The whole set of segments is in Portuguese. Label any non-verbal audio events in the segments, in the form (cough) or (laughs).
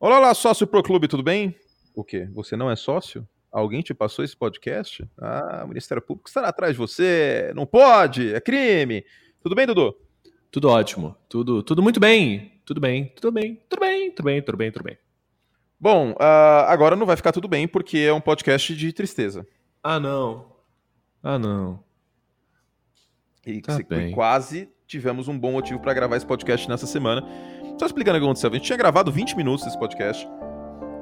Olá lá, sócio Pro Clube, tudo bem? O quê? Você não é sócio? Alguém te passou esse podcast? Ah, o Ministério Público estará atrás de você. Não pode, é crime. Tudo bem, Dudu? Tudo ótimo. Tudo, tudo muito bem. Tudo bem, tudo bem, tudo bem, tudo bem, tudo bem, tudo bem. Bom, uh, agora não vai ficar tudo bem porque é um podcast de tristeza. Ah, não. Ah, não. E tá quase tivemos um bom motivo para gravar esse podcast nessa semana. Só explicando o que aconteceu. A gente tinha gravado 20 minutos desse podcast.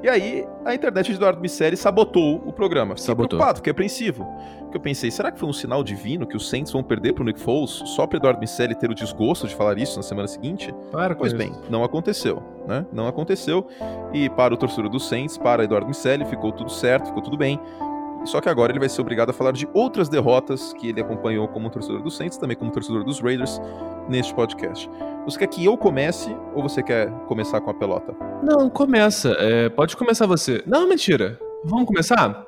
E aí, a internet de Eduardo Misseri sabotou o programa. Fiquei sabotou. preocupado, fiquei apreensivo. Porque eu pensei, será que foi um sinal divino que os Saints vão perder pro Nick Foles só para Eduardo Misseri ter o desgosto de falar isso na semana seguinte? Para pois isso. bem, não aconteceu, né? Não aconteceu. E para o torcedor dos Saints, para Eduardo Misseri, ficou tudo certo, ficou tudo bem. Só que agora ele vai ser obrigado a falar de outras derrotas que ele acompanhou como torcedor dos Saints, também como torcedor dos Raiders, neste podcast. Você quer que eu comece ou você quer começar com a pelota? Não, começa. É, pode começar você. Não, mentira. Vamos começar?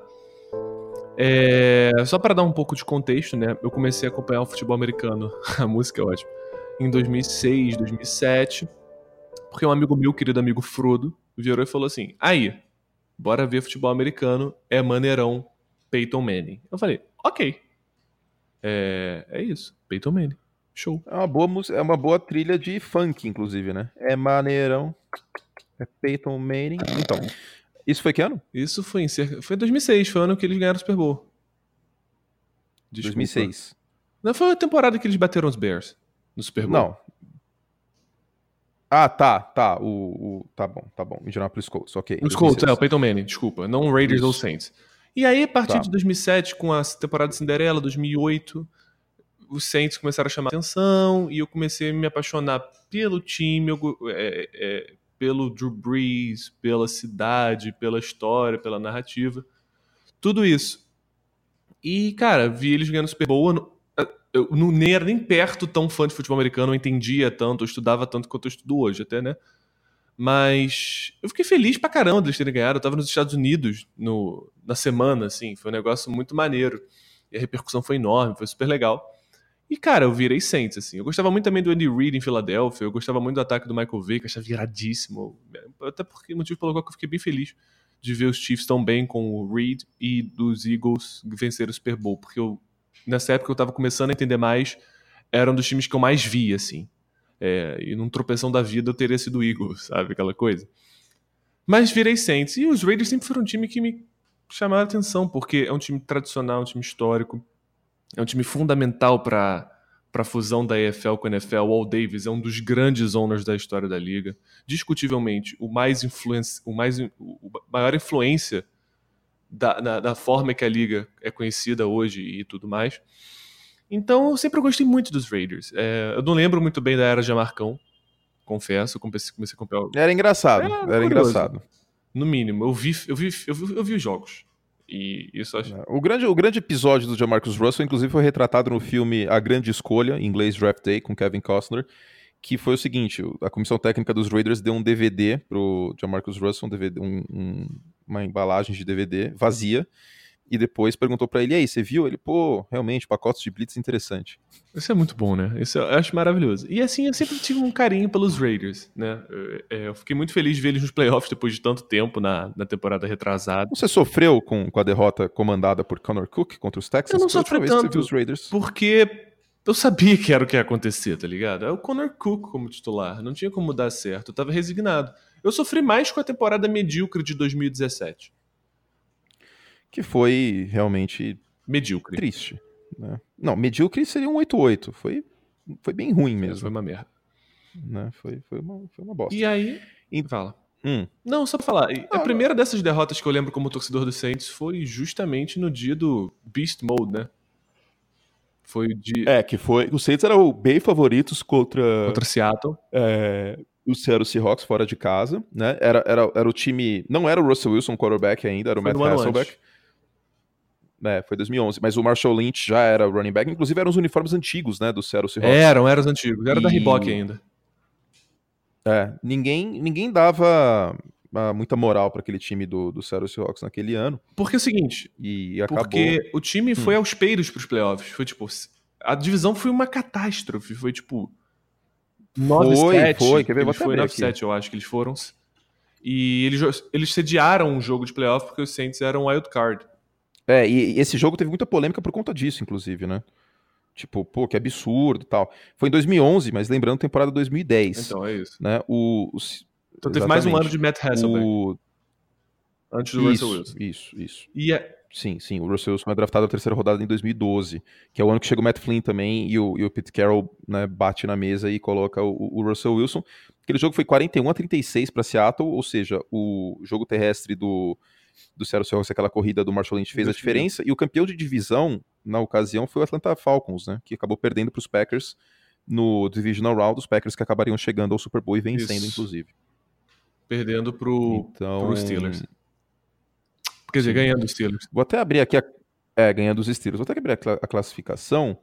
É, só para dar um pouco de contexto, né? Eu comecei a acompanhar o futebol americano, (laughs) a música é ótima, em 2006, 2007, porque um amigo meu, querido amigo Frodo, virou e falou assim: aí, bora ver futebol americano, é maneirão, Peyton Manning. Eu falei, ok. É, é isso, Peyton Manning. Show. É uma, boa, é uma boa trilha de funk, inclusive, né? É maneirão. É Peyton Manning. Então, isso foi que ano? Isso foi em cerca. Foi 2006, foi o ano que eles ganharam o Super Bowl. Desculpa. 2006. Não foi a temporada que eles bateram os Bears no Super Bowl? Não. Ah, tá, tá. O, o tá bom, tá bom. Indianapolis Colts, ok. Os Colts, é, o Peyton Manning, desculpa. Não Raiders Isso. ou Saints. E aí, a partir tá. de 2007, com a temporada de Cinderela, 2008, os Saints começaram a chamar atenção e eu comecei a me apaixonar pelo time, eu, é, é, pelo Drew Brees, pela cidade, pela história, pela narrativa. Tudo isso. E, cara, vi eles ganhando Super Bowl. Eu não nem era nem perto tão fã de futebol americano, eu entendia tanto, eu estudava tanto quanto eu estudo hoje, até, né? Mas eu fiquei feliz pra caramba deles terem ganhado. Eu tava nos Estados Unidos no, na semana, assim, foi um negócio muito maneiro. E a repercussão foi enorme, foi super legal. E, cara, eu virei Saints, assim. Eu gostava muito também do Andy Reid em Filadélfia, eu gostava muito do ataque do Michael Vick, achava viradíssimo. Até porque, motivo pelo qual eu fiquei bem feliz de ver os Chiefs tão bem com o Reid e dos Eagles vencer o Super Bowl, porque eu, nessa época eu tava começando a entender mais, era um dos times que eu mais via, assim. É, e num tropeção da vida eu teria sido Eagles, sabe? Aquela coisa. Mas virei Saints. E os Raiders sempre foram um time que me chamaram a atenção, porque é um time tradicional, um time histórico. É um time fundamental para para a fusão da EFL com a NFL. O Al Davis é um dos grandes owners da história da liga. Discutivelmente, o mais o mais o maior influência da, na, da forma que a liga é conhecida hoje e tudo mais. Então eu sempre gostei muito dos Raiders. É, eu não lembro muito bem da era de Marcão, confesso. Comecei, comecei a comprar. Era engraçado, era, era engraçado. No mínimo, eu vi, eu vi, eu vi, eu vi os jogos. E isso acho... É, o grande, o grande episódio do Jamarcus Russell, inclusive, foi retratado no filme A Grande Escolha, em inglês Draft Day, com Kevin Costner, que foi o seguinte: a comissão técnica dos Raiders deu um DVD pro Jamarcus Russell, um DVD, um, um, uma embalagem de DVD vazia, e depois perguntou para ele, e aí, você viu? Ele, pô, realmente, pacotes de blitz interessante. Isso é muito bom, né? Isso eu acho maravilhoso. E assim, eu sempre tive um carinho pelos Raiders, né? Eu, é, eu fiquei muito feliz de ver eles nos playoffs depois de tanto tempo na, na temporada retrasada. Você sofreu com, com a derrota comandada por Connor Cook contra os Texans? Eu não sofri tanto, os Raiders. porque eu sabia que era o que ia acontecer, tá ligado? É o Connor Cook como titular, não tinha como dar certo, eu tava resignado. Eu sofri mais com a temporada medíocre de 2017 que foi realmente medíocre. Triste. Né? Não, medíocre seria um 8-8. Foi, foi bem ruim mesmo. Foi uma merda. Né? Foi, foi, uma, foi uma bosta. E aí. E... Fala. Hum. Não, só pra falar. Ah, a primeira dessas derrotas que eu lembro como torcedor do Saints foi justamente no dia do Beast Mode, né? Foi o dia. É, que foi. Os Saints eram bem favoritos contra. Contra Seattle. É, o Seattle Seahawks fora de casa, né? Era, era, era o time. Não era o Russell Wilson quarterback ainda, era o foi Matt Hasselbeck. Antes. É, foi 2011. Mas o Marshall Lynch já era running back. Inclusive eram os uniformes antigos, né, do Seattle Seahawks. Eram, eram os antigos. Era e... da Reebok ainda. É, ninguém, ninguém dava uh, muita moral para aquele time do, do Seattle Seahawks naquele ano. Porque é o seguinte... E acabou... Porque o time foi hum. aos peiros pros playoffs. Foi tipo... A divisão foi uma catástrofe. Foi tipo... 9-7. Foi, foi. Quer ver? Vou foi 9-7, eu acho que eles foram. E eles, eles sediaram um jogo de playoff porque os Saints eram wild card. É, e, e esse jogo teve muita polêmica por conta disso, inclusive, né? Tipo, pô, que absurdo tal. Foi em 2011, mas lembrando, temporada 2010. Então, é isso. Né? O, o então teve mais um ano de Matt Hasselbeck. O... Antes do isso, Russell Wilson. Isso, isso. E é... Sim, sim. O Russell Wilson é draftado na terceira rodada em 2012, que é o ano que chega o Matt Flynn também e o, e o Pete Carroll né, bate na mesa e coloca o, o Russell Wilson. Aquele jogo foi 41 a 36 para Seattle, ou seja, o jogo terrestre do, do Seattle Seahawks, aquela corrida do Marshall Lynch fez a diferença. E o campeão de divisão, na ocasião, foi o Atlanta Falcons, né? Que acabou perdendo para os Packers no Divisional Round, os Packers que acabariam chegando ao Super Bowl e vencendo, Isso. inclusive. Perdendo para então... Steelers. Quer dizer, ganhando os Steelers. Vou até abrir aqui a... É, ganhando os Steelers. Vou até abrir a, cl a classificação.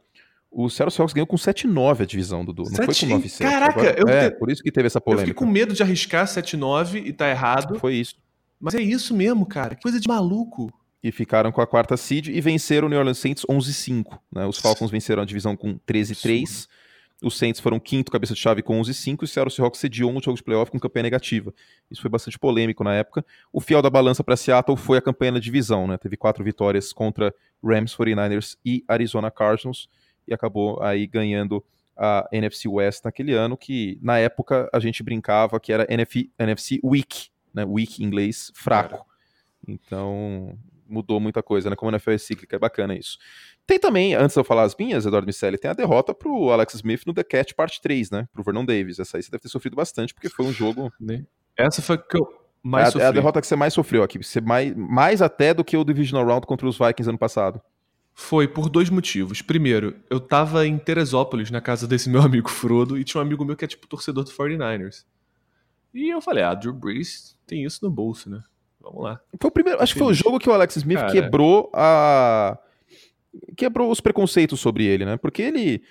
O Seattle Seahawks ganhou com 7-9 a divisão, Dudu. Não 7... foi com 9-7. Caraca! Agora, eu é, por isso que teve essa polêmica. Eu fiquei com medo de arriscar 7-9 e tá errado. Foi isso. Mas é isso mesmo, cara. Que coisa de maluco. E ficaram com a quarta seed e venceram o New Orleans Saints 11-5. Né? Os Falcons venceram a divisão com 13-3. Os Saints foram quinto cabeça de chave com 11-5 e o Seattle Seahawks sediou um jogo de playoff com campanha negativa. Isso foi bastante polêmico na época. O fiel da balança para Seattle foi a campanha na divisão. Né? Teve quatro vitórias contra Rams, 49ers e Arizona Cardinals e acabou aí ganhando a NFC West naquele ano, que na época a gente brincava que era NF, NFC Weak, né? Weak em inglês, fraco. Então mudou muita coisa, né? Como a NFL é cíclica, é bacana isso. Tem também, antes de eu falar as minhas, Eduardo Micelli, tem a derrota pro Alex Smith no The Cat Parte 3, né? Pro Vernon Davis. Essa aí você deve ter sofrido bastante, porque foi um (laughs) jogo. Né? Essa foi que eu mais é, sofri. É a derrota que você mais sofreu aqui. Você mais, mais até do que o Divisional Round contra os Vikings ano passado. Foi por dois motivos. Primeiro, eu tava em Teresópolis, na casa desse meu (laughs) amigo Frodo, e tinha um amigo meu que é tipo torcedor do 49ers. E eu falei, ah, Drew Brees tem isso no bolso, né? Vamos lá. Foi o primeiro, acho que foi o jogo que o Alex Smith Cara, quebrou a quebrou os preconceitos sobre ele, né? Porque ele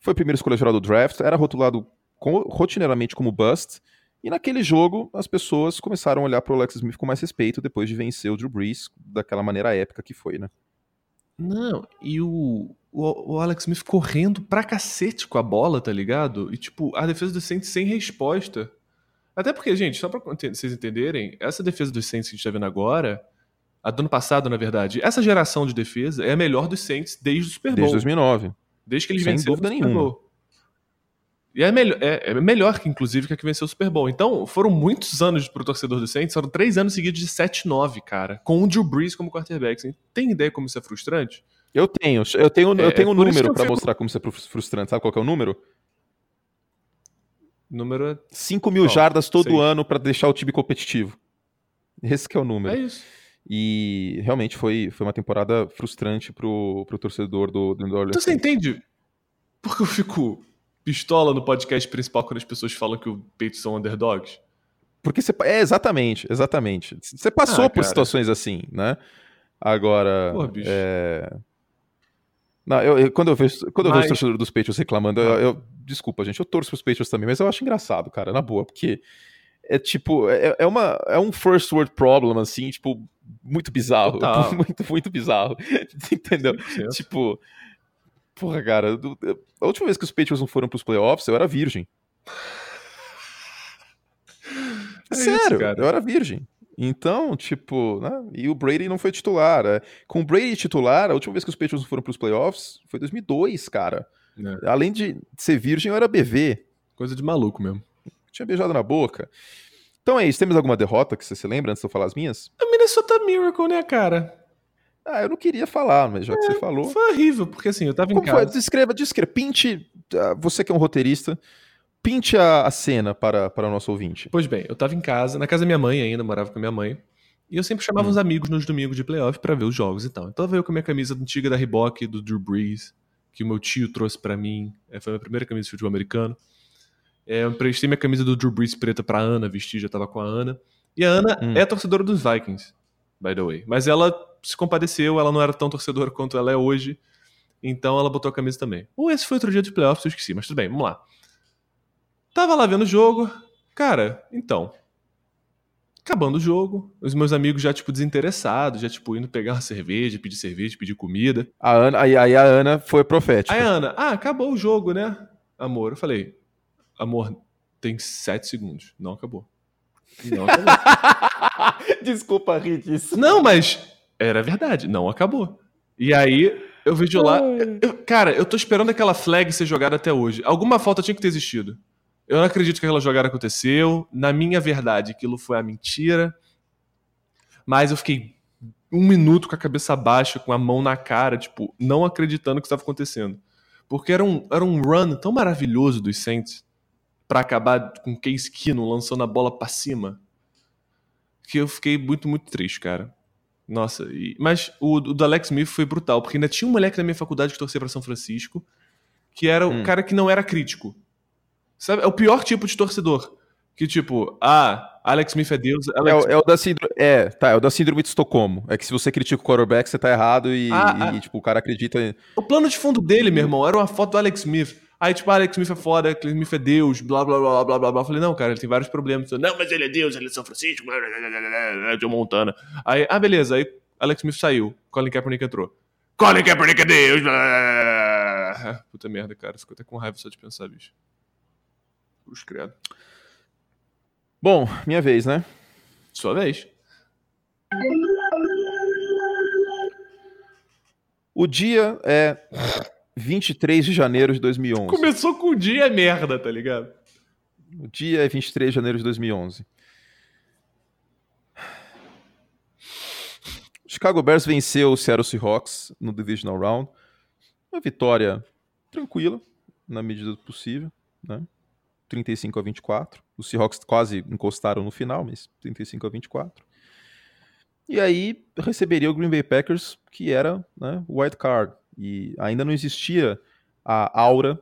foi o primeiro escolha geral do draft, era rotulado rotineiramente como bust, e naquele jogo as pessoas começaram a olhar para o Alex Smith com mais respeito depois de vencer o Drew Brees daquela maneira épica que foi, né? Não, e o, o, o, Alex Smith correndo pra cacete com a bola, tá ligado? E tipo, a defesa do Saints sem resposta. Até porque, gente, só pra vocês entenderem, essa defesa dos Saints que a gente tá vendo agora, a do ano passado, na verdade, essa geração de defesa é a melhor dos Saints desde o Super Bowl. Desde 2009. Desde que eles Sem venceram o Super nenhuma. Bowl. E é melhor, é, é, melhor que, inclusive, que a que venceu o Super Bowl. Então, foram muitos anos pro torcedor do Saints, foram três anos seguidos de 7-9, cara, com o Drew Brees como quarterback. Você tem ideia como isso é frustrante? Eu tenho, eu tenho, é, eu tenho um número para fico... mostrar como isso é frustrante. Sabe qual é o número? Número é... 5 mil oh, jardas todo sei. ano para deixar o time competitivo. Esse é o número. É isso. E realmente foi, foi uma temporada frustrante pro, pro torcedor do, do Orleans. Então você entende porque eu fico pistola no podcast principal quando as pessoas falam que o Peitos são underdogs? Porque você. É, exatamente, exatamente. Você passou ah, por situações assim, né? Agora. Pô, bicho. É... Não, eu, eu, quando eu vejo, quando mas... eu vejo o torcedor dos Patriots reclamando, eu, eu, desculpa, gente, eu torço pros Patriots também, mas eu acho engraçado, cara, na boa, porque é tipo, é, é, uma, é um first world problem, assim, tipo, muito bizarro, (laughs) muito, muito bizarro, (laughs) entendeu? Tipo, porra, cara, a última vez que os Patriots não foram pros playoffs, eu era virgem. É Sério, isso, eu era virgem. Então, tipo, né? E o Brady não foi titular. É. Com o Brady titular, a última vez que os Patriots foram para os playoffs foi 2002, cara. É. Além de ser virgem, eu era BV. Coisa de maluco mesmo. Tinha beijado na boca. Então é isso. Temos alguma derrota que você se lembra antes de eu falar as minhas? A Minnesota Miracle, né, cara? Ah, eu não queria falar, mas já é, que você falou. Foi horrível, porque assim, eu tava Como em casa. Foi? Descreva, descreva. Pinte. Uh, você que é um roteirista. Pinte a, a cena para, para o nosso ouvinte. Pois bem, eu tava em casa, na casa da minha mãe ainda, morava com a minha mãe. E eu sempre chamava hum. os amigos nos domingos de playoff para ver os jogos e tal. Então eu veio com a minha camisa antiga da Reebok, do Drew Brees, que o meu tio trouxe para mim. É, foi a minha primeira camisa de futebol americano. É, eu emprestei minha camisa do Drew Brees preta pra Ana, vesti, já tava com a Ana. E a Ana hum. é torcedora dos Vikings, by the way. Mas ela se compadeceu, ela não era tão torcedora quanto ela é hoje. Então ela botou a camisa também. Ou esse foi outro dia de playoffs, eu esqueci, mas tudo bem, vamos lá. Tava lá vendo o jogo. Cara, então. Acabando o jogo, os meus amigos já, tipo, desinteressados, já, tipo, indo pegar uma cerveja, pedir cerveja, pedir comida. A Ana, aí, aí a Ana foi profética. Aí a Ana, ah, acabou o jogo, né? Amor, eu falei, amor, tem sete segundos, não acabou. Não acabou. (laughs) Desculpa rir disso. Não, mas era verdade, não acabou. E aí eu vejo lá. Eu, cara, eu tô esperando aquela flag ser jogada até hoje. Alguma falta tinha que ter existido. Eu não acredito que aquela jogada aconteceu. Na minha verdade, aquilo foi a mentira. Mas eu fiquei um minuto com a cabeça baixa, com a mão na cara, tipo, não acreditando que estava acontecendo. Porque era um, era um run tão maravilhoso dos Saints para acabar com Case Keenum lançando a bola para cima que eu fiquei muito, muito triste, cara. Nossa, e, mas o, o do Alex Smith foi brutal, porque ainda tinha um moleque na minha faculdade que torcia para São Francisco, que era o hum. cara que não era crítico. Sabe? É o pior tipo de torcedor. Que tipo, ah, Alex Smith é Deus. Alex... É, é, o da síndrome, é, tá, é o da síndrome de Estocolmo. É que se você critica o quarterback, você tá errado e, ah, e ah, tipo, o cara acredita. Em... O plano de fundo dele, meu irmão, era uma foto do Alex Smith. Aí, tipo, Alex Smith é foda, Alex Smith é Deus, blá, blá, blá, blá, blá, blá. Eu falei, não, cara, ele tem vários problemas. Não, mas ele é Deus, ele é São Francisco, blá, blá, blá, blá, Montana. Aí, ah, beleza. Aí, Alex Smith saiu, Colin Kaepernick entrou. Colin Kaepernick é Deus, blá, blá, blá. Puta merda, cara, fico até com raiva só de pensar, bicho. Cruz credo. Bom, minha vez, né? Sua vez. O dia é 23 de janeiro de 2011. Começou com o dia merda, tá ligado? O dia é 23 de janeiro de 2011. O Chicago Bears venceu o Seattle Seahawks no Divisional Round. Uma vitória tranquila, na medida do possível, né? 35 a 24. Os Seahawks quase encostaram no final, mas 35 a 24. E aí receberia o Green Bay Packers, que era né, wild card. E ainda não existia a aura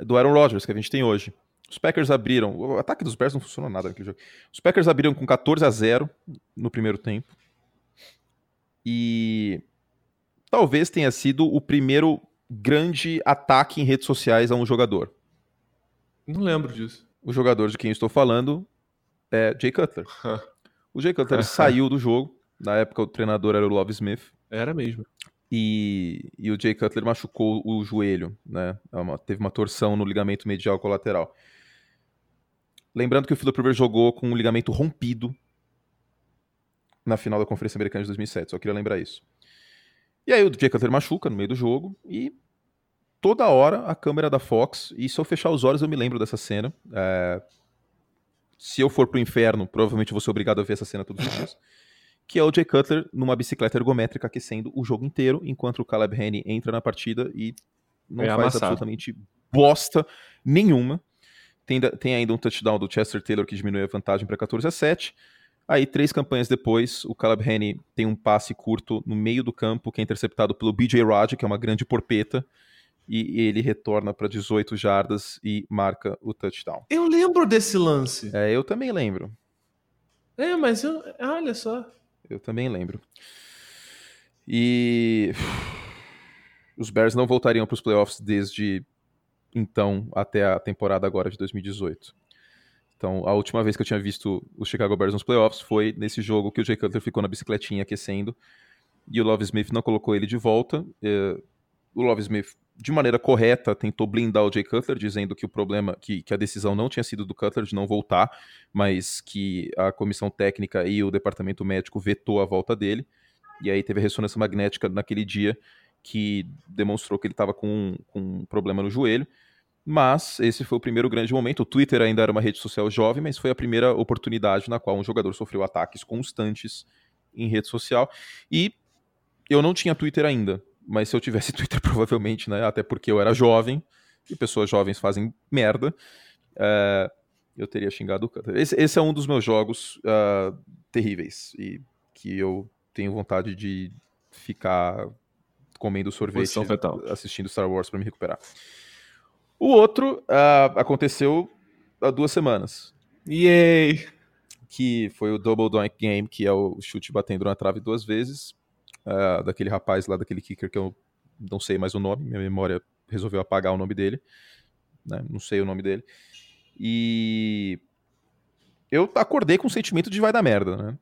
do Aaron Rodgers que a gente tem hoje. Os Packers abriram. O ataque dos Bears não funcionou nada naquele jogo. Os Packers abriram com 14 a 0 no primeiro tempo. E talvez tenha sido o primeiro grande ataque em redes sociais a um jogador. Não lembro disso. O jogador de quem estou falando é Jay Cutler. (laughs) o Jay Cutler (laughs) saiu do jogo. Na época o treinador era o Love Smith. Era mesmo. E, e o Jay Cutler machucou o joelho, né? É uma, teve uma torção no ligamento medial colateral. Lembrando que o Philip Rivers jogou com um ligamento rompido na final da Conferência Americana de 2007, só queria lembrar isso. E aí o Jay Cutler machuca no meio do jogo e toda hora a câmera da Fox, e se eu fechar os olhos eu me lembro dessa cena. É... Se eu for pro inferno, provavelmente vou ser obrigado a ver essa cena todos os dias (laughs) que é o Jay Cutler numa bicicleta ergométrica aquecendo o jogo inteiro, enquanto o Caleb Haney entra na partida e não é faz amassado. absolutamente bosta nenhuma. Tem, tem, ainda um touchdown do Chester Taylor que diminui a vantagem para 14 a 7. Aí, três campanhas depois, o Caleb Haney tem um passe curto no meio do campo, que é interceptado pelo BJ Raj, que é uma grande porpeta, e ele retorna para 18 jardas e marca o touchdown. Eu lembro desse lance. É, eu também lembro. É, mas eu, olha só. Eu também lembro. E (sighs) os Bears não voltariam para os playoffs desde então até a temporada agora de 2018. Então, a última vez que eu tinha visto os Chicago Bears nos playoffs foi nesse jogo que o Jay Cutler ficou na bicicletinha aquecendo e o Love Smith não colocou ele de volta. É, o Love Smith, de maneira correta, tentou blindar o Jay Cutler, dizendo que o problema, que, que a decisão não tinha sido do Cutler de não voltar, mas que a comissão técnica e o departamento médico vetou a volta dele. E aí teve a ressonância magnética naquele dia que demonstrou que ele estava com, com um problema no joelho. Mas esse foi o primeiro grande momento. O Twitter ainda era uma rede social jovem, mas foi a primeira oportunidade na qual um jogador sofreu ataques constantes em rede social. E eu não tinha Twitter ainda, mas se eu tivesse (laughs) Twitter, provavelmente, né? Até porque eu era jovem, e pessoas jovens fazem merda. É, eu teria xingado o Cutter. Esse, esse, é um dos meus jogos uh, terríveis e que eu tenho vontade de ficar comendo sorvete assistindo Star Wars para me recuperar. O outro uh, aconteceu há duas semanas. Yay! Que foi o Double Doink Game, que é o chute batendo na trave duas vezes uh, daquele rapaz lá, daquele kicker que eu não sei mais o nome, minha memória resolveu apagar o nome dele, né? não sei o nome dele. E eu acordei com o sentimento de vai dar merda, né?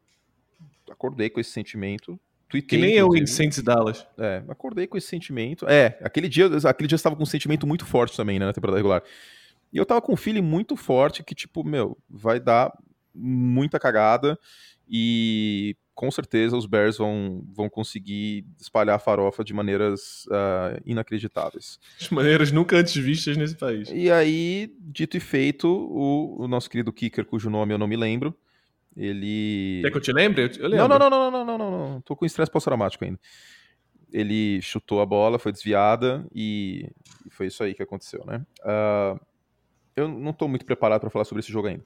Acordei com esse sentimento. Tuitei, que nem eu em Saints Dallas. É, acordei com esse sentimento. É, aquele dia, aquele dia eu estava com um sentimento muito forte também, né, na temporada regular. E eu tava com um feeling muito forte que, tipo, meu, vai dar muita cagada e com certeza os Bears vão, vão conseguir espalhar a farofa de maneiras uh, inacreditáveis. De maneiras nunca antes vistas nesse país. E aí, dito e feito, o, o nosso querido kicker, cujo nome eu não me lembro, ele. Quer que eu te lembre? Eu, lembro. Não, não, não, não, não, não, não, não. Tô com estresse pós-traumático ainda. Ele chutou a bola, foi desviada e foi isso aí que aconteceu, né? Uh, eu não tô muito preparado para falar sobre esse jogo ainda.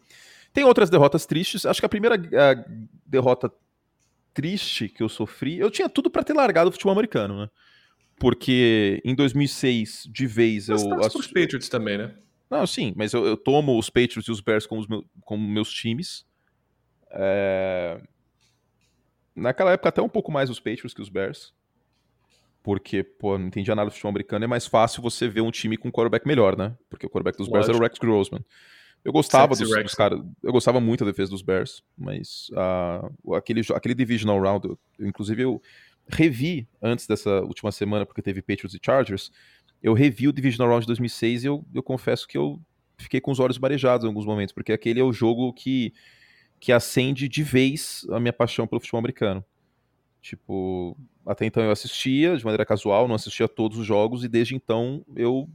Tem outras derrotas tristes. Acho que a primeira uh, derrota triste que eu sofri, eu tinha tudo para ter largado o futebol americano, né? Porque em 2006, de vez, mas eu. Mas os Patriots também, né? Não, sim, mas eu, eu tomo os Patriots e os Bears como, os meu, como meus times. É... Naquela época, até um pouco mais os Patriots que os Bears. Porque, pô, não entendia nada do futebol americano. É mais fácil você ver um time com um quarterback melhor, né? Porque o quarterback dos Bears era o Rex Grossman. Eu gostava dos, dos caras. Eu gostava muito da defesa dos Bears, mas uh, aquele, aquele Divisional Round, eu, eu, inclusive eu revi antes dessa última semana, porque teve Patriots e Chargers. Eu revi o Divisional Round de 2006 e eu, eu confesso que eu fiquei com os olhos marejados em alguns momentos, porque aquele é o jogo que que acende de vez a minha paixão pelo futebol americano. Tipo, até então eu assistia de maneira casual, não assistia todos os jogos, e desde então eu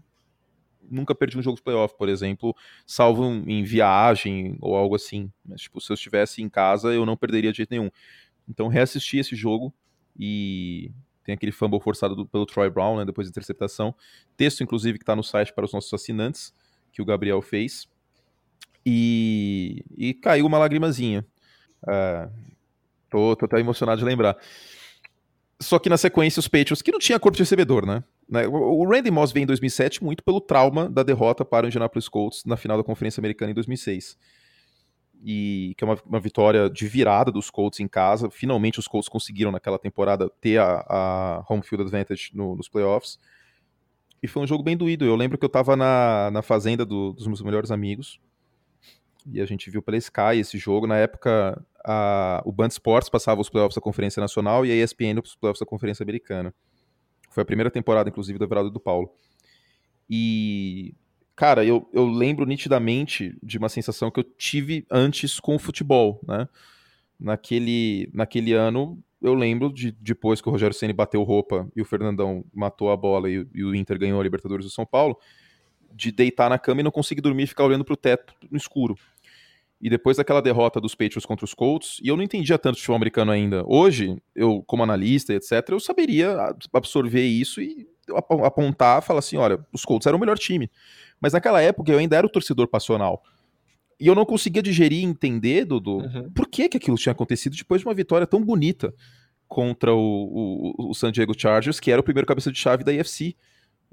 nunca perdi um jogo de playoff, por exemplo, salvo em viagem ou algo assim. Mas, tipo, se eu estivesse em casa, eu não perderia de jeito nenhum. Então, reassisti esse jogo e tem aquele fumble forçado do, pelo Troy Brown, né, depois da interceptação. Texto, inclusive, que está no site para os nossos assinantes, que o Gabriel fez. E, e caiu uma lagrimazinha. É, tô, tô até emocionado de lembrar. Só que na sequência os Patriots, que não tinha corpo de recebedor, né? né o Randy Moss veio em 2007 muito pelo trauma da derrota para o Indianapolis Colts na final da Conferência Americana em 2006. E que é uma, uma vitória de virada dos Colts em casa. Finalmente os Colts conseguiram naquela temporada ter a, a home field advantage no, nos playoffs. E foi um jogo bem doído. Eu lembro que eu estava na, na fazenda do, dos meus melhores amigos e a gente viu pela Sky esse jogo. Na época, a, o Band Sports passava os playoffs da Conferência Nacional e a ESPN os playoffs da Conferência Americana. Foi a primeira temporada, inclusive, da Verado do Paulo. E, cara, eu, eu lembro nitidamente de uma sensação que eu tive antes com o futebol, né? Naquele, naquele ano, eu lembro de depois que o Rogério Ceni bateu roupa e o Fernandão matou a bola e, e o Inter ganhou a Libertadores do São Paulo, de deitar na cama e não conseguir dormir e ficar olhando pro teto no escuro. E depois daquela derrota dos Patriots contra os Colts, e eu não entendia tanto futebol americano ainda. Hoje, eu, como analista, etc., eu saberia absorver isso e apontar, falar assim: olha, os Colts eram o melhor time. Mas naquela época eu ainda era o torcedor passional. E eu não conseguia digerir e entender, Dudu, uhum. por que, que aquilo tinha acontecido depois de uma vitória tão bonita contra o, o, o San Diego Chargers, que era o primeiro cabeça de chave da IFC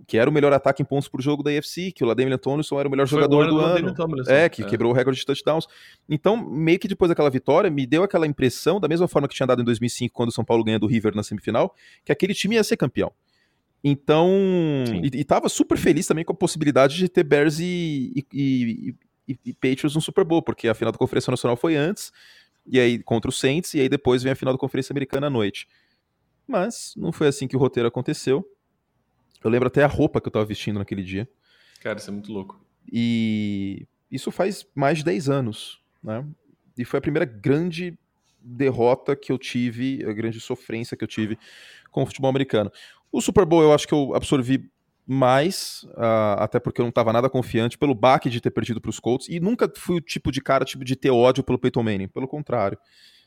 que era o melhor ataque em pontos por jogo da AFC, que o Ladamian Tomlinson era o melhor Foi jogador do ano. É, que é. quebrou o recorde de touchdowns. Então, meio que depois daquela vitória, me deu aquela impressão, da mesma forma que tinha dado em 2005, quando o São Paulo ganha do River na semifinal, que aquele time ia ser campeão. Então, e, e tava super feliz também com a possibilidade de ter Bears e, e, e, e Patriots no Super Bowl, porque a final da Conferência Nacional foi antes, e aí contra o Saints, e aí depois vem a final da Conferência Americana à noite. Mas não foi assim que o roteiro aconteceu. Eu lembro até a roupa que eu tava vestindo naquele dia. Cara, isso é muito louco. E isso faz mais de 10 anos, né? E foi a primeira grande derrota que eu tive, a grande sofrência que eu tive com o futebol americano. O Super Bowl eu acho que eu absorvi mais, uh, até porque eu não estava nada confiante pelo baque de ter perdido para os Colts, e nunca fui o tipo de cara tipo de ter ódio pelo Peyton Manning, pelo contrário.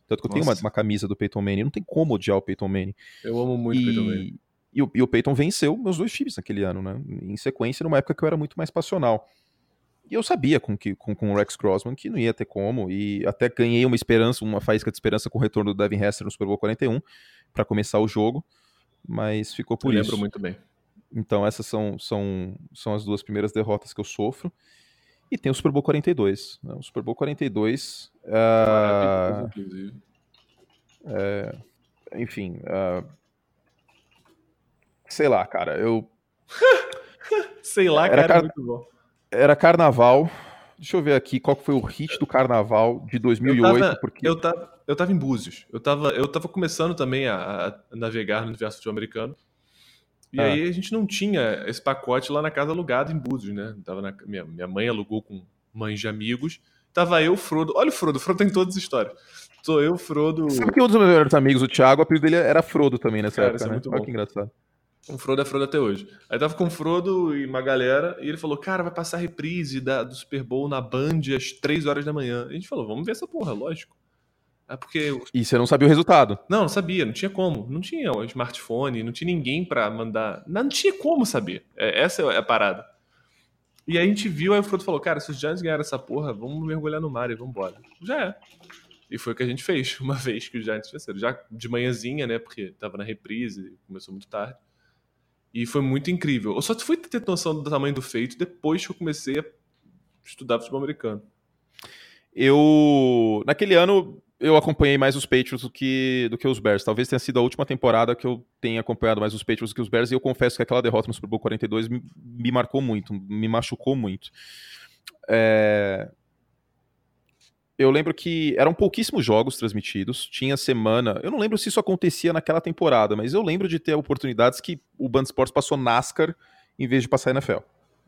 Tanto que eu Nossa. tenho uma, uma, camisa do Peyton Manning, não tem como odiar o Peyton Manning. Eu amo muito o Peyton Manning. E o, e o Peyton venceu meus dois times naquele ano, né? Em sequência, numa época que eu era muito mais passional. E eu sabia com, que, com, com o Rex Grossman que não ia ter como, e até ganhei uma esperança, uma faísca de esperança com o retorno do Devin Hester no Super Bowl 41 para começar o jogo, mas ficou por eu isso. lembro muito bem. Então essas são, são, são as duas primeiras derrotas que eu sofro. E tem o Super Bowl 42. Né? O Super Bowl 42. Uh, inclusive. É, enfim, uh, sei lá, cara, eu. sei lá, era cara, car... muito bom. Era carnaval. Deixa eu ver aqui qual foi o hit do carnaval de 2008. Eu tava, porque... eu tava, eu tava em Búzios. Eu tava, eu tava começando também a, a navegar no universo americano. E ah. aí a gente não tinha esse pacote lá na casa alugado em Búzios, né? Tava na, minha, minha mãe alugou com mães de amigos. Tava eu, Frodo. Olha o Frodo, o Frodo tem todas as histórias. Sou eu, Frodo. Sabe que um dos meus melhores amigos, o Thiago, o apelido dele era Frodo também nessa Cara, época, é né? Olha que engraçado. O Frodo é Frodo até hoje. Aí tava com o Frodo e uma galera, e ele falou: Cara, vai passar reprise da, do Super Bowl na Band às 3 horas da manhã. A gente falou: Vamos ver essa porra, lógico. É porque. E você não sabia o resultado? Não, não sabia, não tinha como. Não tinha um smartphone, não tinha ninguém para mandar. Não, não, tinha como saber. É, essa é a parada. E aí a gente viu, aí o Frodo falou: Cara, se os Giants ganharam essa porra, vamos mergulhar no mar e vamos embora. Já é. E foi o que a gente fez, (laughs) uma vez que os Giants venceram. Já de manhãzinha, né? Porque tava na reprise, começou muito tarde. E foi muito incrível. Eu só fui ter noção do tamanho do feito depois que eu comecei a estudar futebol americano. Eu. Naquele ano, eu acompanhei mais os Patriots do que, do que os Bears. Talvez tenha sido a última temporada que eu tenha acompanhado mais os Patriots do que os Bears. E eu confesso que aquela derrota no Super Bowl 42 me, me marcou muito, me machucou muito. É eu lembro que eram pouquíssimos jogos transmitidos, tinha semana. Eu não lembro se isso acontecia naquela temporada, mas eu lembro de ter oportunidades que o Band Sports passou NASCAR em vez de passar NFL.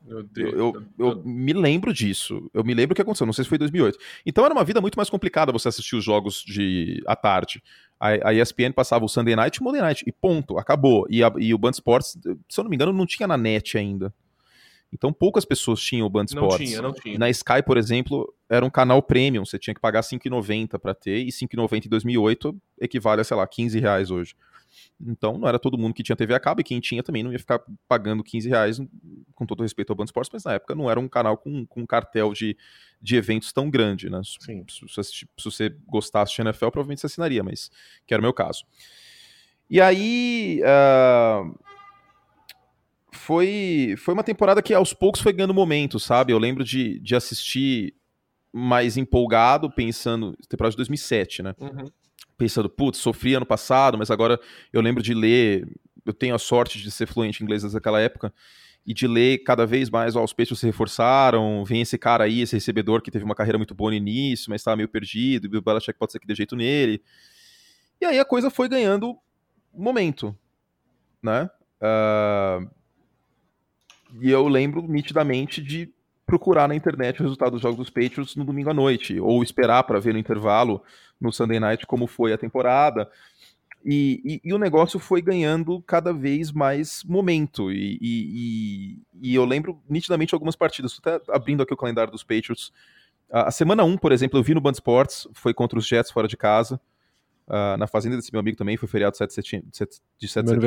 Meu Deus. Eu, eu, eu, me lembro disso. Eu me lembro o que aconteceu. Não sei se foi em 2008. Então era uma vida muito mais complicada você assistir os jogos de à tarde. A, a ESPN passava o Sunday Night e o Monday Night. E ponto. Acabou. E, a, e o Band Sports, se eu não me engano, não tinha na net ainda. Então poucas pessoas tinham o Band Sports. Não tinha, não tinha. Na Sky, por exemplo, era um canal premium, você tinha que pagar 5,90 para ter, e 5,90 em 2008 equivale a, sei lá, 15 reais hoje. Então não era todo mundo que tinha TV a cabo, e quem tinha também não ia ficar pagando 15 reais, com todo respeito ao Band Sports, mas na época não era um canal com, com um cartel de, de eventos tão grande, né? Sim. Se, se, se você gostasse de NFL, provavelmente você assinaria, mas que era o meu caso. E aí... Uh foi, foi uma temporada que aos poucos foi ganhando momento, sabe? Eu lembro de, de assistir mais empolgado, pensando. Temporada de 2007, né? Uhum. Pensando, putz, sofri ano passado, mas agora eu lembro de ler. Eu tenho a sorte de ser fluente em inglês naquela época e de ler cada vez mais, ó, os peixes se reforçaram, vem esse cara aí, esse recebedor que teve uma carreira muito boa no início, mas estava meio perdido, e o Bill Belichick pode ser que dê jeito nele. E aí a coisa foi ganhando momento, né? Uh, e eu lembro nitidamente de procurar na internet o resultado dos jogos dos Patriots no domingo à noite, ou esperar para ver no intervalo no Sunday Night como foi a temporada. E, e, e, o negócio foi ganhando cada vez mais momento. E, e, eu lembro nitidamente algumas partidas. Estou até abrindo aqui o calendário dos Patriots. A, a semana 1, por exemplo, eu vi no Band Sports, foi contra os Jets fora de casa. Uh, na fazenda desse meu amigo também, foi feriado de 7 de setembro. De 7 de setembro.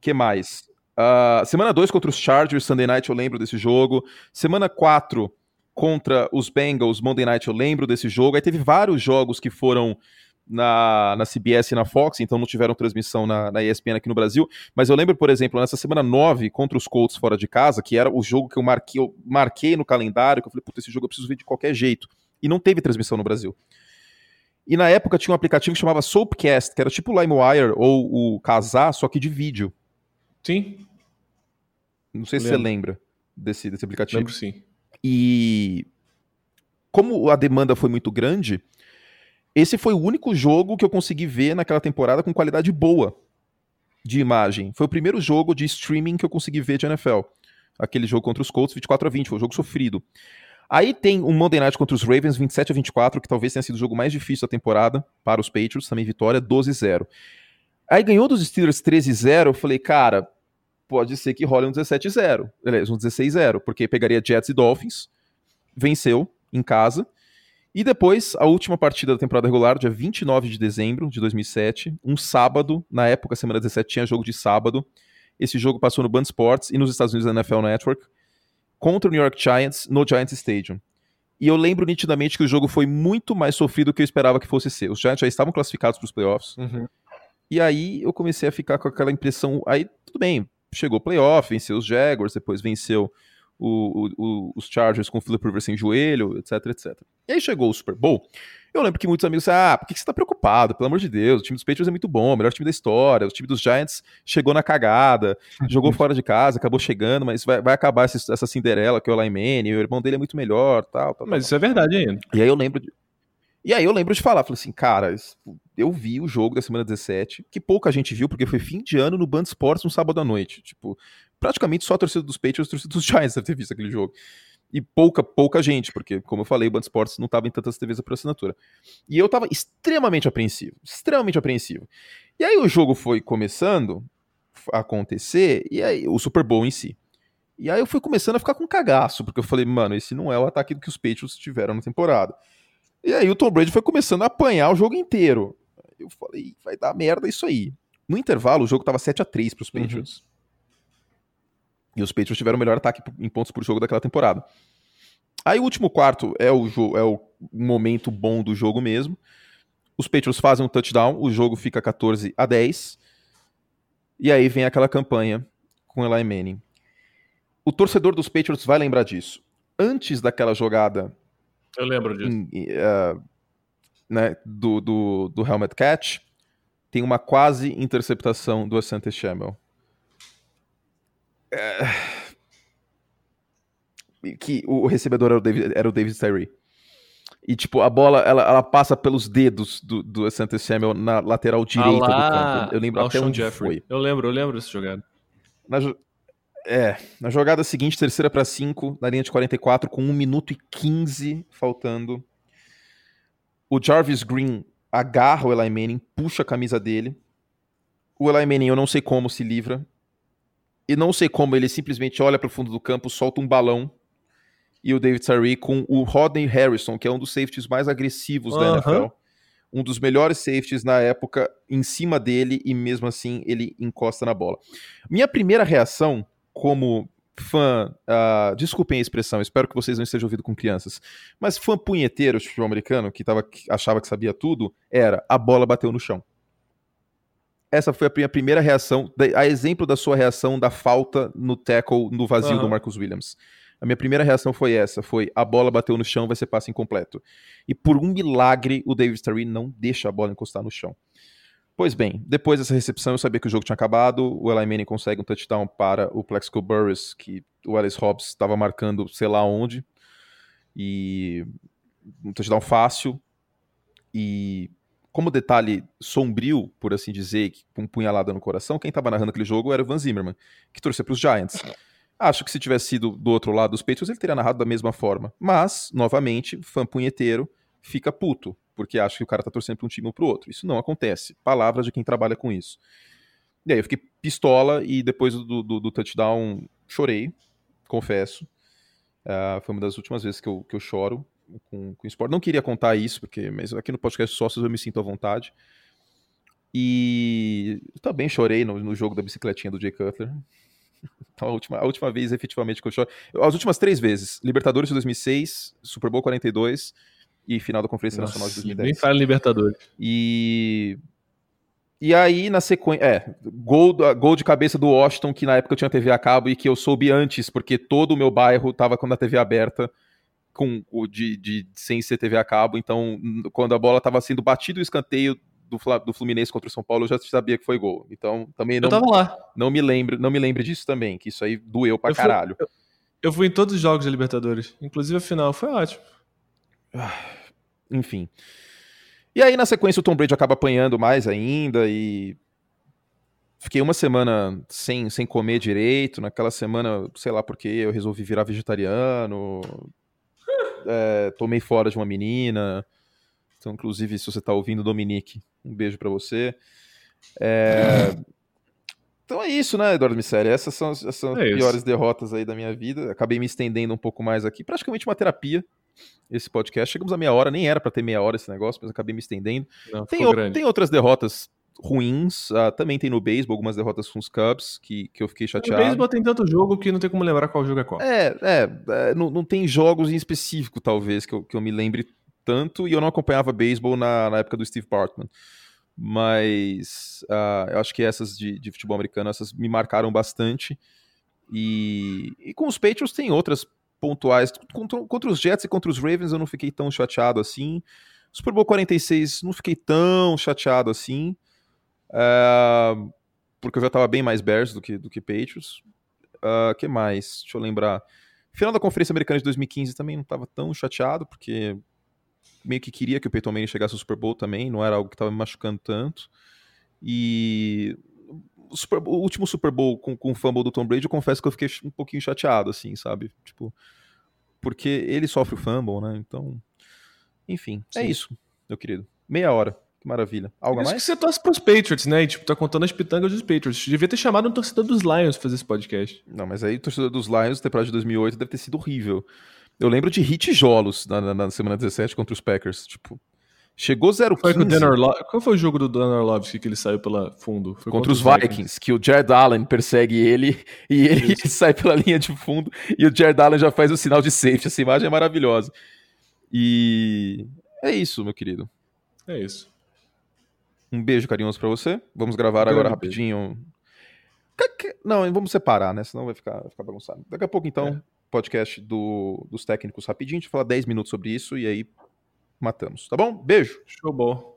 que mais? Uh, semana 2 contra os Chargers, Sunday Night eu lembro desse jogo. Semana 4 contra os Bengals, Monday Night eu lembro desse jogo. Aí teve vários jogos que foram na, na CBS e na Fox, então não tiveram transmissão na, na ESPN aqui no Brasil. Mas eu lembro, por exemplo, nessa semana 9 contra os Colts fora de casa, que era o jogo que eu marquei, eu marquei no calendário, que eu falei, puta, esse jogo eu preciso ver de qualquer jeito. E não teve transmissão no Brasil. E na época tinha um aplicativo que chamava Soapcast, que era tipo o LimeWire ou o Casar, só que de vídeo. Sim. Não sei se você lembra desse, desse aplicativo. Lembro sim. E como a demanda foi muito grande, esse foi o único jogo que eu consegui ver naquela temporada com qualidade boa de imagem. Foi o primeiro jogo de streaming que eu consegui ver de NFL. Aquele jogo contra os Colts, 24 a 20, foi um jogo sofrido. Aí tem um Monday Night contra os Ravens, 27 a 24, que talvez tenha sido o jogo mais difícil da temporada para os Patriots, também vitória, 12 a 0. Aí ganhou dos Steelers 13 a 0, eu falei, cara, pode ser que role um 17-0, aliás, um 16-0, porque pegaria Jets e Dolphins, venceu em casa, e depois, a última partida da temporada regular, dia 29 de dezembro de 2007, um sábado, na época, semana 17, tinha jogo de sábado, esse jogo passou no Band Sports e nos Estados Unidos na NFL Network, contra o New York Giants, no Giants Stadium. E eu lembro nitidamente que o jogo foi muito mais sofrido do que eu esperava que fosse ser. Os Giants já estavam classificados para os playoffs. Uhum. E aí eu comecei a ficar com aquela impressão. Aí, tudo bem, chegou o playoff, venceu os Jaguars, depois venceu o, o, os Chargers com o Philip Rivers sem joelho, etc, etc. E aí chegou o Super Bowl. Eu lembro que muitos amigos disseram, ah, por que você tá preocupado? Pelo amor de Deus, o time dos Patriots é muito bom, o melhor time da história, o time dos Giants chegou na cagada, (laughs) jogou fora de casa, acabou chegando, mas vai, vai acabar essa, essa Cinderela que é o Lyman, o irmão dele é muito melhor, tal, tal Mas tal. isso é verdade ainda. E aí eu lembro de... E aí eu lembro de falar, falei assim, cara, eu vi o jogo da semana 17, que pouca gente viu, porque foi fim de ano no Band Sports no sábado à noite. Tipo, praticamente só a torcida dos Patriots e a torcida dos (laughs) Giants deve ter visto aquele jogo. E pouca, pouca gente, porque, como eu falei, o Band Sports não estava em tantas TVs por assinatura. E eu estava extremamente apreensivo, extremamente apreensivo. E aí o jogo foi começando a acontecer, e aí o Super Bowl em si. E aí eu fui começando a ficar com cagaço, porque eu falei, mano, esse não é o ataque que os Patriots tiveram na temporada. E aí o Tom Brady foi começando a apanhar o jogo inteiro. Eu falei, vai dar merda isso aí. No intervalo, o jogo tava 7 a 3 pros uhum. Patriots. Uhum. E os Patriots tiveram o melhor ataque em pontos por jogo daquela temporada. Aí o último quarto é o, é o momento bom do jogo mesmo. Os Patriots fazem um touchdown, o jogo fica 14 a 10. E aí vem aquela campanha com Eli Manning. O torcedor dos Patriots vai lembrar disso. Antes daquela jogada. Eu lembro disso. Em, uh, né, do, do, do helmet catch, tem uma quase interceptação do Asante Shamel. É... Que o recebedor era o David, era o David Tyree. E, tipo, a bola, ela, ela passa pelos dedos do, do Asante Samuel na lateral direita ah do campo. Eu lembro até onde Jeffrey. foi. Eu lembro, eu lembro dessa jogada. Na, é, na jogada seguinte, terceira para cinco, na linha de 44, com 1 minuto e 15 faltando. O Jarvis Green agarra o Eli Manning, puxa a camisa dele. O Eli Manning, eu não sei como, se livra. E não sei como, ele simplesmente olha para o fundo do campo, solta um balão. E o David Tyree com o Rodney Harrison, que é um dos safeties mais agressivos uhum. da NFL. Um dos melhores safeties na época, em cima dele, e mesmo assim ele encosta na bola. Minha primeira reação, como fã, uh, desculpem a expressão, espero que vocês não estejam ouvindo com crianças, mas fã punheteiro de futebol americano, que, tava, que achava que sabia tudo, era a bola bateu no chão. Essa foi a minha primeira reação, a exemplo da sua reação da falta no tackle no vazio uhum. do Marcus Williams. A minha primeira reação foi essa, foi a bola bateu no chão, vai ser passe incompleto. E por um milagre, o David Starry não deixa a bola encostar no chão. Pois bem, depois dessa recepção eu sabia que o jogo tinha acabado, o Eli Manning consegue um touchdown para o Plexico Burris, que o Alice Hobbs estava marcando sei lá onde, e um touchdown fácil, e como detalhe sombrio, por assim dizer, com punhalada no coração, quem estava narrando aquele jogo era o Van Zimmerman, que torcia para os Giants. Acho que se tivesse sido do outro lado dos Patriots, ele teria narrado da mesma forma. Mas, novamente, fã punheteiro fica puto porque acha que o cara tá torcendo para um time ou para o outro. Isso não acontece. Palavras de quem trabalha com isso. E aí eu fiquei pistola e depois do, do, do touchdown chorei, confesso. Uh, foi uma das últimas vezes que eu, que eu choro com, com esporte. Não queria contar isso, porque mas aqui no podcast Sócios eu me sinto à vontade. E também chorei no, no jogo da bicicletinha do Jay Cutler. (laughs) A última, a última vez, efetivamente, que eu choro. As últimas três vezes: Libertadores de 2006, Super Bowl 42 e final da Conferência Nossa, Nacional de 2010. Nem fala Libertadores. E e aí, na sequência. É, gol, gol de cabeça do Washington, que na época eu tinha TV a cabo e que eu soube antes, porque todo o meu bairro tava com a TV aberta, com o de, de, sem ser TV a cabo. Então, quando a bola tava sendo batido o escanteio do, do Fluminense contra o São Paulo, eu já sabia que foi gol. Então, também não. Eu tava lá. Não me lembro, não me lembro disso também, que isso aí doeu pra eu caralho. Fui, eu, eu, fui em todos os jogos da Libertadores, inclusive a final, foi ótimo. Enfim. E aí, na sequência, o Tom Brady acaba apanhando mais ainda e. Fiquei uma semana sem, sem comer direito. Naquela semana, sei lá porque, eu resolvi virar vegetariano. É, tomei fora de uma menina. Então, inclusive, se você tá ouvindo, Dominique, um beijo para você. É... Então é isso, né, Eduardo Misseri? Essas são, essas são é as piores derrotas aí da minha vida. Acabei me estendendo um pouco mais aqui. Praticamente uma terapia esse podcast. Chegamos a meia hora, nem era para ter meia hora esse negócio, mas acabei me estendendo. Não, tem, o, tem outras derrotas ruins, uh, também tem no beisebol algumas derrotas com os Cubs que, que eu fiquei chateado. No beisebol tem tanto jogo que não tem como lembrar qual jogo é qual. É, é, é não, não tem jogos em específico, talvez, que eu, que eu me lembre tanto, e eu não acompanhava beisebol na, na época do Steve Bartman. Mas uh, eu acho que essas de, de futebol americano, essas me marcaram bastante. E, e com os Patriots tem outras pontuais. Contra, contra, os Jets e contra os Ravens eu não fiquei tão chateado assim. Super Bowl 46 não fiquei tão chateado assim. Uh, porque eu já estava bem mais Bears do que, do que Patriots. O uh, que mais? Deixa eu lembrar. Final da Conferência Americana de 2015 também não estava tão chateado, porque meio que queria que o Peyton Manning chegasse ao Super Bowl também, não era algo que estava me machucando tanto. E o, Super, o último Super Bowl com, com o fumble do Tom Brady, eu confesso que eu fiquei um pouquinho chateado, assim, sabe? Tipo, porque ele sofre o fumble, né? Então, enfim, é Sim. é isso, meu querido. Meia hora. Que maravilha. Algo mais? que você torce pros Patriots, né? E, tipo, tá contando as pitangas dos Patriots. Devia ter chamado um torcedor dos Lions pra fazer esse podcast. Não, mas aí o torcedor dos Lions, temporada de 2008, deve ter sido horrível. Eu lembro de hit tijolos na, na, na semana 17 contra os Packers. Tipo, chegou 0 foi Qual foi o jogo do Dan Orlovsky que ele saiu pela fundo? Foi contra, contra os Vikings, Vikings, que o Jared Allen persegue ele (laughs) e ele, ele (laughs) sai pela linha de fundo e o Jared Allen já faz o sinal de safety. Essa imagem é maravilhosa. E é isso, meu querido. É isso. Um beijo carinhoso para você. Vamos gravar agora rapidinho. Não, vamos separar, né? Senão vai ficar, vai ficar bagunçado. Daqui a pouco, então, é. podcast do, dos técnicos rapidinho. A gente fala 10 minutos sobre isso e aí matamos. Tá bom? Beijo. Show bom.